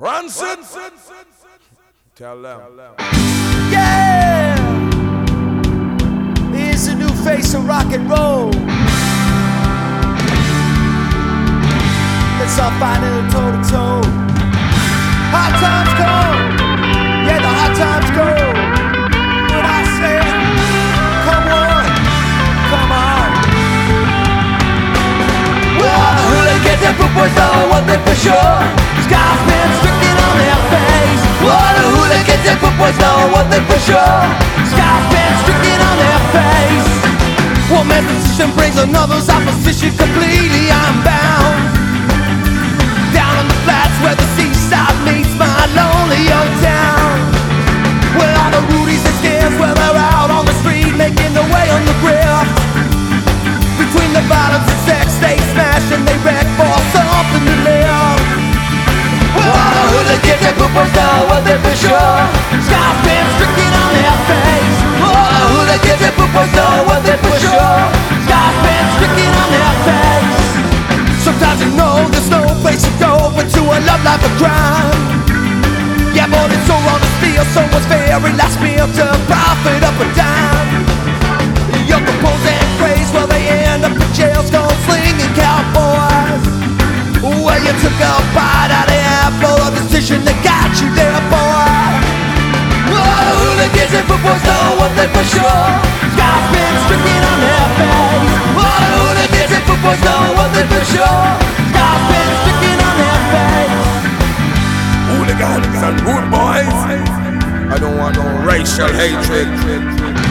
Ranson. Tell them. Yeah! Here's a new face of rock and roll. Let's all find it toe to toe. Hard times come. Yeah, the hard times go. What I say, come on, come on. Well, all the hooligans and rude boys know one thing for sure. Boys know one thing for sure. Scar's been stricken on their face. One man's position brings another's opposition completely. I'm face. Sometimes you know there's no place to go but to a love life of crime. Yeah, but it's so wrong to steal someone's very last meal to profit up a dime. Your propose and praise while they end up in jail, skull slinging cowboys. Well, you took a bite out of apple, a decision that got you there, boy. The for sure. Boys know one thing for sure. Been stricken on their face. Hooligans and rude boys. I don't want no racial hatred.